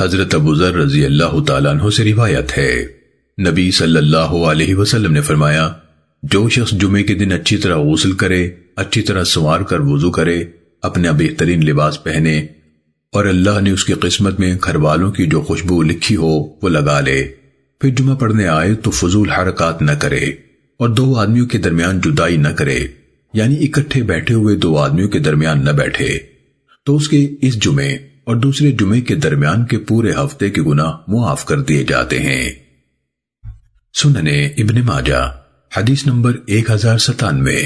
حضرت ابو ذر رضی اللہ تعالیٰ عنہ سے روایت ہے۔ نبی صلی اللہ علیہ وسلم نے فرمایا، جو شخص جمعے کے دن اچھی طرح غسل کرے، اچھی طرح سوار کر وضو کرے، اپنا بہترین لباس پہنے، اور اللہ نے اس کی قسمت میں گھر والوں کی جو خوشبو لکھی ہو، وہ لگا لے۔ پھر جمعہ پڑھنے آئے تو فضول حرکات نہ کرے، اور دو آدمیوں کے درمیان جدائی نہ کرے۔ یعنی اکٹھے بیٹھے ہوئے دو آدمیوں کے درمیان نہ بیٹھے۔ تو اس کے اس جمعے اور دوسرے جمعے کے درمیان کے پورے ہفتے کے گناہ معاف کر دیے جاتے ہیں۔ سننے ابن ماجہ، حدیث نمبر ایک ہزار ستانوے۔